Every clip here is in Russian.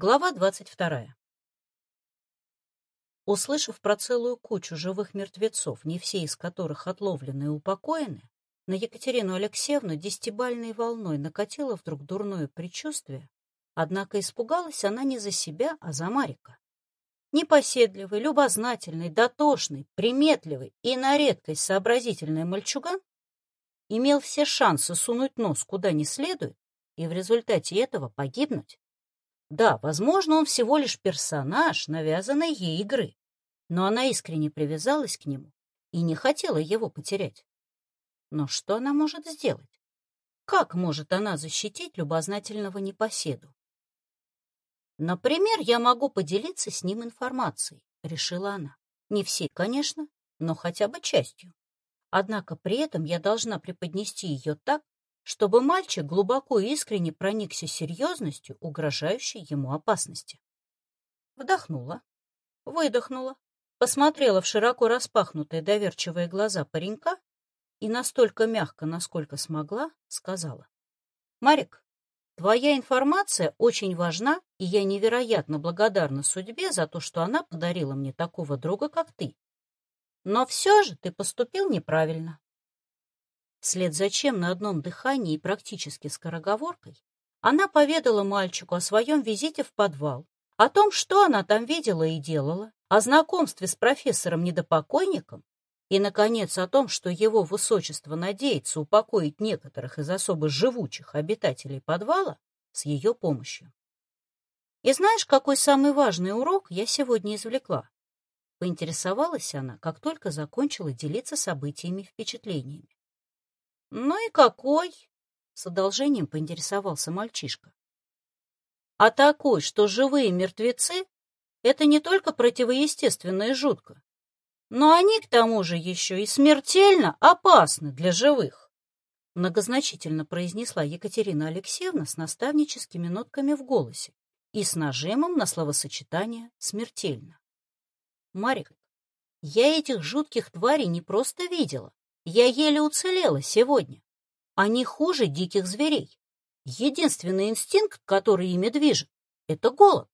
Глава двадцать вторая. Услышав про целую кучу живых мертвецов, не все из которых отловлены и упокоены, на Екатерину Алексеевну десятибальной волной накатило вдруг дурное предчувствие, однако испугалась она не за себя, а за Марика. Непоседливый, любознательный, дотошный, приметливый и на редкость сообразительный мальчуган имел все шансы сунуть нос куда не следует и в результате этого погибнуть. Да, возможно, он всего лишь персонаж навязанной ей игры, но она искренне привязалась к нему и не хотела его потерять. Но что она может сделать? Как может она защитить любознательного непоседу? Например, я могу поделиться с ним информацией, решила она. Не всей, конечно, но хотя бы частью. Однако при этом я должна преподнести ее так, чтобы мальчик глубоко и искренне проникся серьезностью угрожающей ему опасности. Вдохнула, выдохнула, посмотрела в широко распахнутые доверчивые глаза паренька и настолько мягко, насколько смогла, сказала. «Марик, твоя информация очень важна, и я невероятно благодарна судьбе за то, что она подарила мне такого друга, как ты. Но все же ты поступил неправильно. Вслед за чем на одном дыхании и практически скороговоркой она поведала мальчику о своем визите в подвал, о том, что она там видела и делала, о знакомстве с профессором-недопокойником и, наконец, о том, что его высочество надеется упокоить некоторых из особо живучих обитателей подвала с ее помощью. И знаешь, какой самый важный урок я сегодня извлекла? Поинтересовалась она, как только закончила делиться событиями и впечатлениями. «Ну и какой?» — с одолжением поинтересовался мальчишка. «А такой, что живые мертвецы — это не только противоестественно и жутко, но они, к тому же, еще и смертельно опасны для живых», — многозначительно произнесла Екатерина Алексеевна с наставническими нотками в голосе и с нажимом на словосочетание «смертельно». «Марик, я этих жутких тварей не просто видела, я еле уцелела сегодня. Они хуже диких зверей. Единственный инстинкт, который ими движет, — это голод.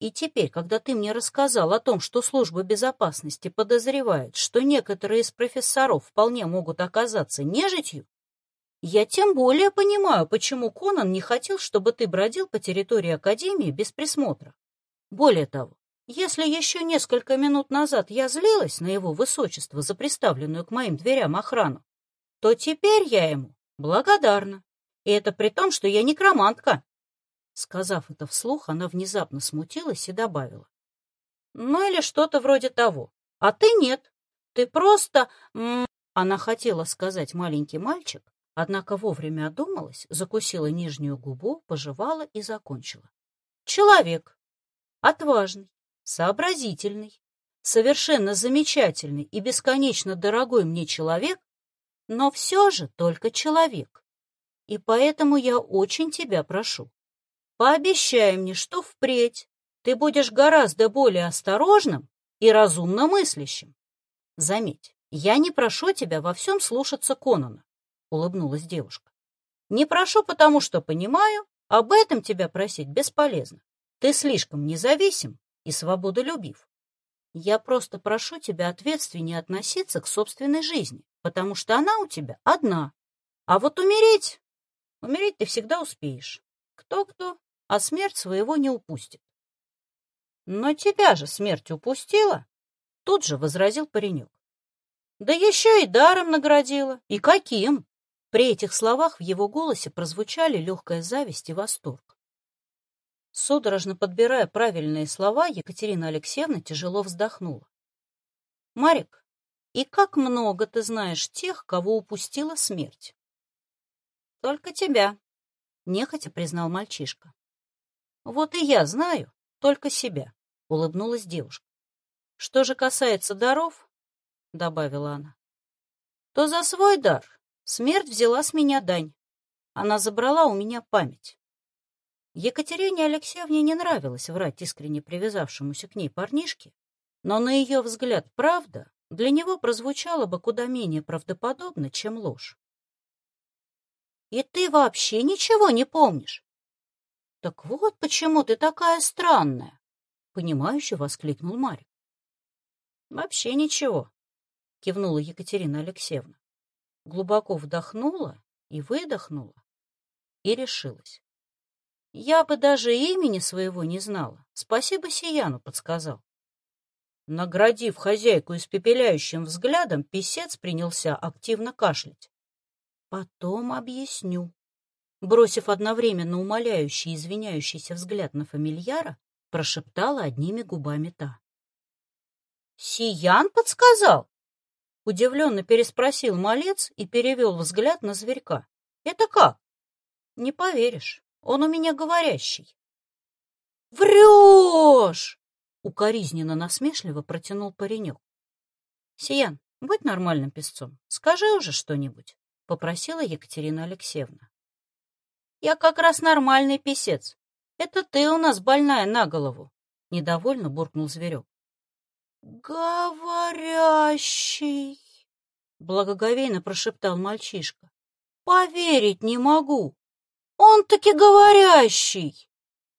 И теперь, когда ты мне рассказал о том, что служба безопасности подозревает, что некоторые из профессоров вполне могут оказаться нежитью, я тем более понимаю, почему Конан не хотел, чтобы ты бродил по территории Академии без присмотра. Более того, если еще несколько минут назад я злилась на его высочество за приставленную к моим дверям охрану, то теперь я ему благодарна. И это при том, что я некромантка. Сказав это вслух, она внезапно смутилась и добавила. Ну или что-то вроде того. А ты нет. Ты просто... М она хотела сказать маленький мальчик, однако вовремя одумалась, закусила нижнюю губу, пожевала и закончила. Человек. Отважный сообразительный, совершенно замечательный и бесконечно дорогой мне человек, но все же только человек. И поэтому я очень тебя прошу, пообещай мне, что впредь ты будешь гораздо более осторожным и разумно мыслящим. Заметь, я не прошу тебя во всем слушаться Конона, — улыбнулась девушка. Не прошу, потому что понимаю, об этом тебя просить бесполезно. Ты слишком независим и свободолюбив. Я просто прошу тебя ответственнее относиться к собственной жизни, потому что она у тебя одна. А вот умереть... Умереть ты всегда успеешь. Кто-кто, а смерть своего не упустит. Но тебя же смерть упустила, тут же возразил паренек. Да еще и даром наградила. И каким? При этих словах в его голосе прозвучали легкая зависть и восторг. Судорожно подбирая правильные слова, Екатерина Алексеевна тяжело вздохнула. — Марик, и как много ты знаешь тех, кого упустила смерть? — Только тебя, — нехотя признал мальчишка. — Вот и я знаю только себя, — улыбнулась девушка. — Что же касается даров, — добавила она, — то за свой дар смерть взяла с меня дань. Она забрала у меня память. Екатерине Алексеевне не нравилось врать искренне привязавшемуся к ней парнишке, но, на ее взгляд, правда для него прозвучала бы куда менее правдоподобно, чем ложь. «И ты вообще ничего не помнишь?» Так вот почему ты такая странная, понимающе воскликнул Марик. Вообще ничего, кивнула Екатерина Алексеевна. Глубоко вдохнула и выдохнула и решилась. Я бы даже имени своего не знала. Спасибо Сияну подсказал. Наградив хозяйку испепеляющим взглядом, писец принялся активно кашлять. Потом объясню. Бросив одновременно умоляющий и извиняющийся взгляд на фамильяра, прошептала одними губами та. «Сиян подсказал?» Удивленно переспросил малец и перевел взгляд на зверька. «Это как?» «Не поверишь, он у меня говорящий». «Врешь!» — укоризненно насмешливо протянул паренек. «Сиян, будь нормальным песцом, скажи уже что-нибудь», — попросила Екатерина Алексеевна. «Я как раз нормальный писец. Это ты у нас больная на голову», — недовольно буркнул зверек. «Говорящий!» — благоговейно прошептал мальчишка. «Поверить не могу! Он таки говорящий!»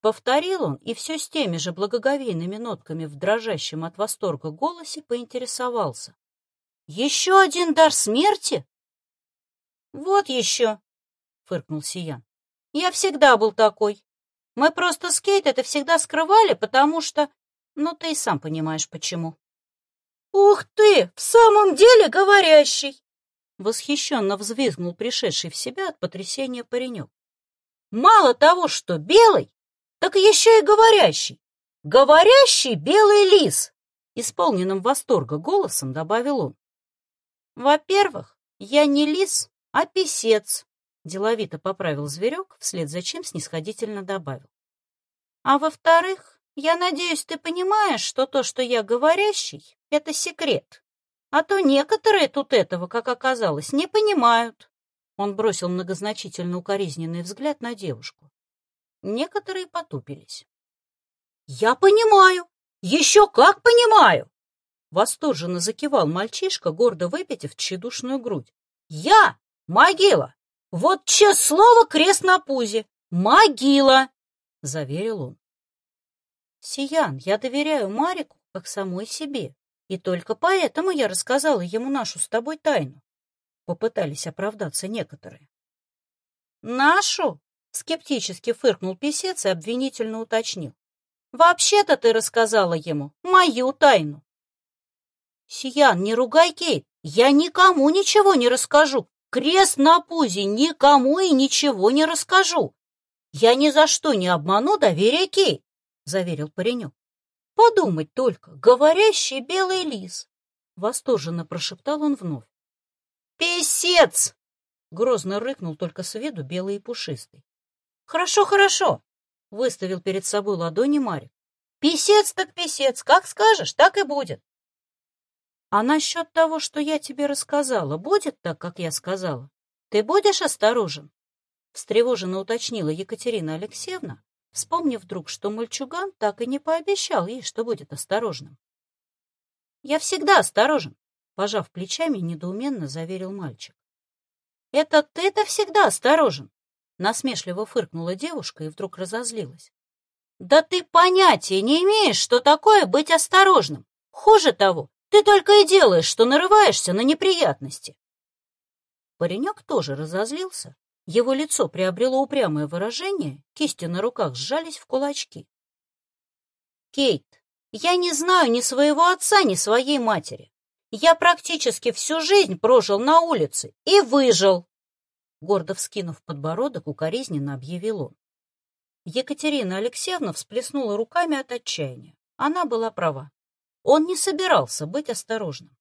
Повторил он и все с теми же благоговейными нотками в дрожащем от восторга голосе поинтересовался. «Еще один дар смерти?» «Вот еще!» — фыркнул Сиян. «Я всегда был такой. Мы просто скейт это всегда скрывали, потому что... Ну, ты и сам понимаешь, почему». «Ух ты! В самом деле говорящий!» Восхищенно взвизгнул пришедший в себя от потрясения паренек. «Мало того, что белый, так еще и говорящий. Говорящий белый лис!» Исполненным восторга голосом добавил он. «Во-первых, я не лис, а писец», — деловито поправил зверек, вслед за чем снисходительно добавил. «А во-вторых, я надеюсь, ты понимаешь, что то, что я говорящий, — это секрет. А то некоторые тут этого, как оказалось, не понимают». Он бросил многозначительно укоризненный взгляд на девушку. Некоторые потупились. «Я понимаю! Еще как понимаю!» Восторженно закивал мальчишка, гордо выпятив тщедушную грудь. «Я могила! Вот че слово крест на пузе! Могила!» — заверил он. «Сиян, я доверяю Марику как самой себе, и только поэтому я рассказала ему нашу с тобой тайну», — попытались оправдаться некоторые. «Нашу?» Скептически фыркнул писец и обвинительно уточнил. «Вообще-то ты рассказала ему мою тайну». «Сиян, не ругай Кейт, я никому ничего не расскажу. Крест на пузе, никому и ничего не расскажу. Я ни за что не обману доверие Кейт», — заверил паренек. «Подумать только, говорящий белый лис!» — восторженно прошептал он вновь. «Песец!» — грозно рыкнул только с виду белый и пушистый. «Хорошо, хорошо!» — выставил перед собой ладони Марик. «Песец так песец, как скажешь, так и будет». «А насчет того, что я тебе рассказала, будет так, как я сказала? Ты будешь осторожен?» — встревоженно уточнила Екатерина Алексеевна, вспомнив вдруг, что мальчуган так и не пообещал ей, что будет осторожным. «Я всегда осторожен», — пожав плечами, недоуменно заверил мальчик. «Это ты-то всегда осторожен», Насмешливо фыркнула девушка и вдруг разозлилась. «Да ты понятия не имеешь, что такое быть осторожным. Хуже того, ты только и делаешь, что нарываешься на неприятности». Паренек тоже разозлился. Его лицо приобрело упрямое выражение, кисти на руках сжались в кулачки. «Кейт, я не знаю ни своего отца, ни своей матери. Я практически всю жизнь прожил на улице и выжил. Гордо вскинув подбородок, укоризненно объявил он. Екатерина Алексеевна всплеснула руками от отчаяния. Она была права. Он не собирался быть осторожным.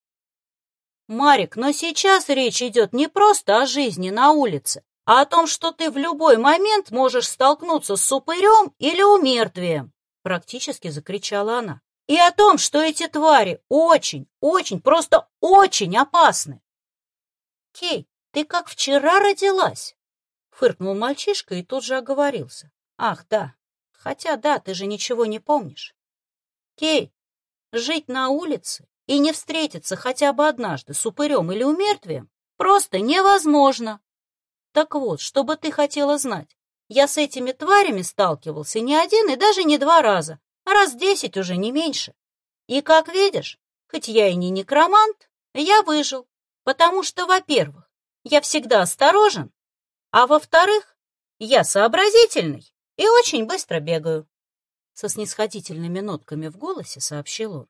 «Марик, но сейчас речь идет не просто о жизни на улице, а о том, что ты в любой момент можешь столкнуться с супырем или умертвием!» Практически закричала она. «И о том, что эти твари очень, очень, просто очень опасны!» «Кей, ты как вчера родилась!» Фыркнул мальчишка и тут же оговорился. «Ах, да. Хотя да, ты же ничего не помнишь. Кейт, жить на улице и не встретиться хотя бы однажды с упырем или умертвием просто невозможно. Так вот, что бы ты хотела знать, Я с этими тварями сталкивался не один и даже не два раза, раз десять уже не меньше. И, как видишь, хоть я и не некромант, я выжил, потому что, во-первых, я всегда осторожен, а во-вторых, я сообразительный и очень быстро бегаю. Со снисходительными нотками в голосе сообщил он.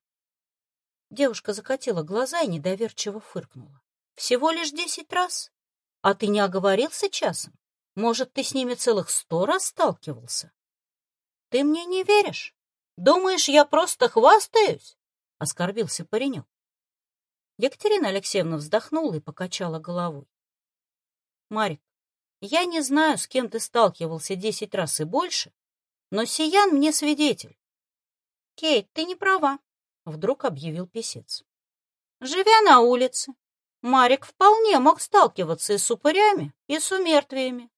Девушка закатила глаза и недоверчиво фыркнула. Всего лишь десять раз? А ты не оговорился часом? Может, ты с ними целых сто раз сталкивался? Ты мне не веришь? Думаешь, я просто хвастаюсь? Оскорбился паренек. Екатерина Алексеевна вздохнула и покачала головой. Марик, я не знаю, с кем ты сталкивался десять раз и больше, но Сиян мне свидетель. Кейт, ты не права, вдруг объявил писец. Живя на улице, Марик вполне мог сталкиваться и с упырями, и с умертвиями.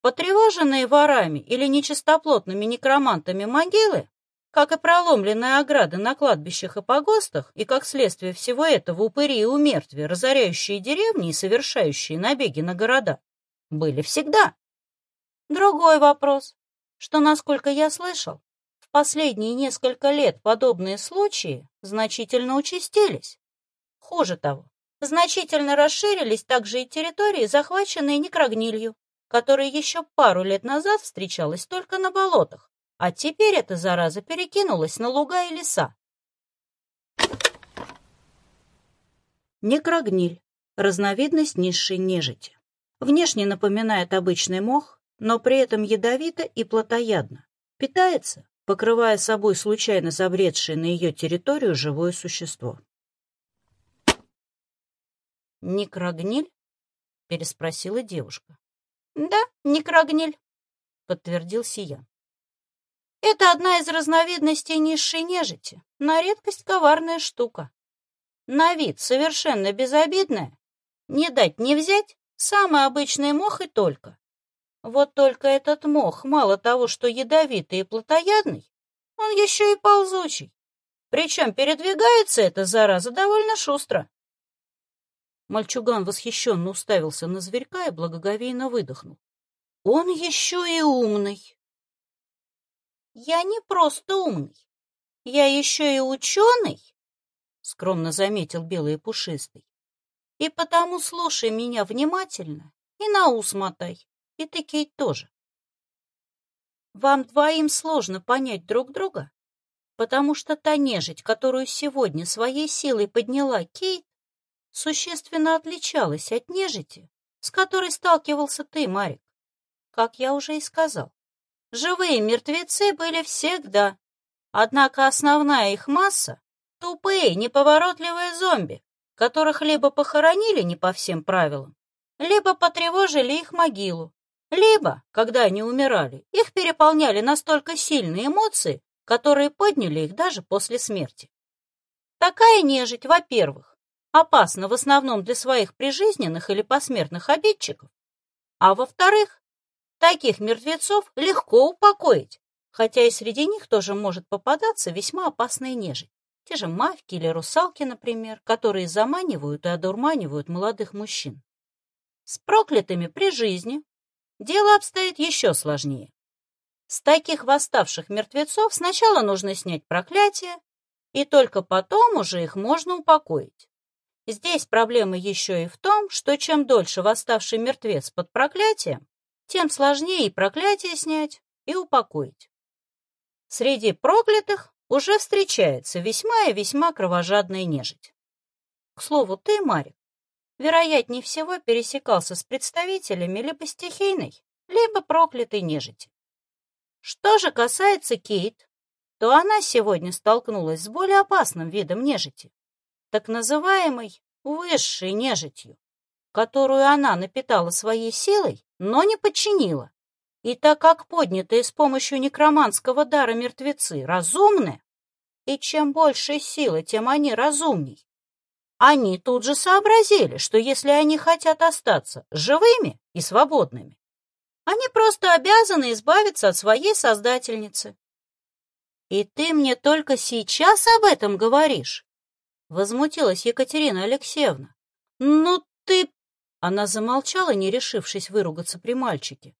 Потревоженные ворами или нечистоплотными некромантами могилы, как и проломленные ограды на кладбищах и погостах, и как следствие всего этого упыри и умертвия, разоряющие деревни и совершающие набеги на города, были всегда. Другой вопрос, что, насколько я слышал, в последние несколько лет подобные случаи значительно участились. Хуже того, значительно расширились также и территории, захваченные некрогнилью, которая еще пару лет назад встречалась только на болотах, а теперь эта зараза перекинулась на луга и леса. Некрогниль – разновидность низшей нежити. Внешне напоминает обычный мох, но при этом ядовито и плотоядно. Питается, покрывая собой случайно забредшее на ее территорию живое существо. «Некрогниль?» — переспросила девушка. Да, некрогниль, подтвердил Сиян. Это одна из разновидностей низшей нежити, на редкость коварная штука. На вид совершенно безобидная, не дать не взять, самый обычный мох и только. Вот только этот мох, мало того, что ядовитый и плотоядный, он еще и ползучий. Причем передвигается эта зараза довольно шустро. Мальчуган восхищенно уставился на зверька и благоговейно выдохнул. Он еще и умный. Я не просто умный, я еще и ученый, скромно заметил белый и пушистый. И потому слушай меня внимательно и на ус мотай, и ты, Кейт, тоже. Вам двоим сложно понять друг друга, потому что та нежить, которую сегодня своей силой подняла Кейт, существенно отличалась от нежити, с которой сталкивался ты, Марик. Как я уже и сказал, живые мертвецы были всегда, однако основная их масса — тупые, неповоротливые зомби, которых либо похоронили не по всем правилам, либо потревожили их могилу, либо, когда они умирали, их переполняли настолько сильные эмоции, которые подняли их даже после смерти. Такая нежить, во-первых, опасно в основном для своих прижизненных или посмертных обидчиков, а во-вторых, таких мертвецов легко упокоить, хотя и среди них тоже может попадаться весьма опасная нежить. Те же мавки или русалки, например, которые заманивают и одурманивают молодых мужчин. С проклятыми при жизни дело обстоит еще сложнее. С таких восставших мертвецов сначала нужно снять проклятие, и только потом уже их можно упокоить. Здесь проблема еще и в том, что чем дольше восставший мертвец под проклятием, тем сложнее и проклятие снять, и упокоить. Среди проклятых уже встречается весьма и весьма кровожадная нежить. К слову, ты, Марик, вероятнее всего пересекался с представителями либо стихийной, либо проклятой нежити. Что же касается Кейт, то она сегодня столкнулась с более опасным видом нежити так называемой высшей нежитью, которую она напитала своей силой, но не подчинила. И так как поднятые с помощью некроманского дара мертвецы разумны, и чем больше силы, тем они разумней, они тут же сообразили, что если они хотят остаться живыми и свободными, они просто обязаны избавиться от своей создательницы. И ты мне только сейчас об этом говоришь? Возмутилась Екатерина Алексеевна. «Ну ты...» Она замолчала, не решившись выругаться при мальчике.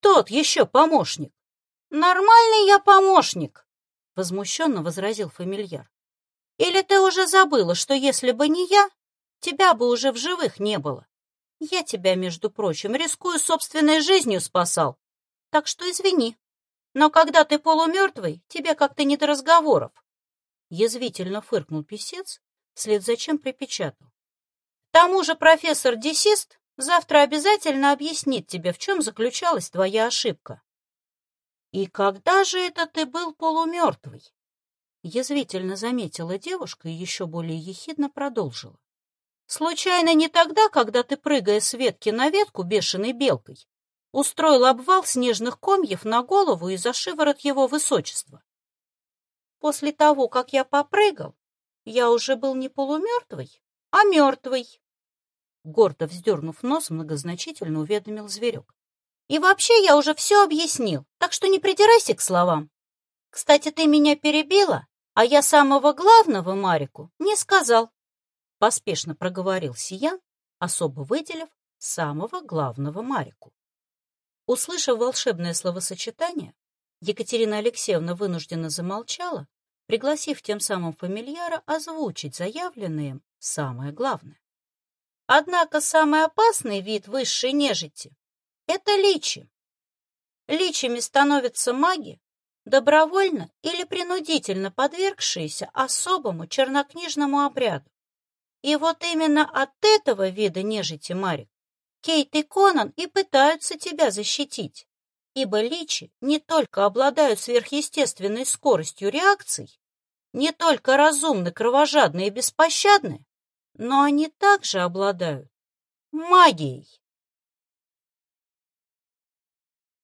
тот еще помощник. Нормальный я помощник, возмущенно возразил фамильяр. Или ты уже забыла, что если бы не я, тебя бы уже в живых не было? Я тебя, между прочим, рискую собственной жизнью спасал. Так что извини. Но когда ты полумертвый, тебе как-то не до разговоров. Язвительно фыркнул писец, вслед за чем припечатал. К тому же профессор Десист завтра обязательно объяснит тебе, в чем заключалась твоя ошибка. И когда же это ты был полумертвый? Язвительно заметила девушка и еще более ехидно продолжила. Случайно не тогда, когда ты, прыгая с ветки на ветку бешеной белкой, устроил обвал снежных комьев на голову и за шиворот его высочества. После того, как я попрыгал, я уже был не полумертвый, а мертвый. Гордо вздернув нос, многозначительно уведомил зверек. И вообще я уже все объяснил, так что не придирайся к словам. Кстати, ты меня перебила, а я самого главного Марику не сказал. Поспешно проговорил Сиян, особо выделив самого главного Марику. Услышав волшебное словосочетание, Екатерина Алексеевна вынужденно замолчала, пригласив тем самым фамильяра озвучить заявленное им самое главное. Однако самый опасный вид высшей нежити — это личи. Личами становятся маги, добровольно или принудительно подвергшиеся особому чернокнижному обряду. И вот именно от этого вида нежити, Марик, Кейт и Конан и пытаются тебя защитить, ибо личи не только обладают сверхъестественной скоростью реакций, не только разумны, кровожадны и беспощадны, но они также обладают магией.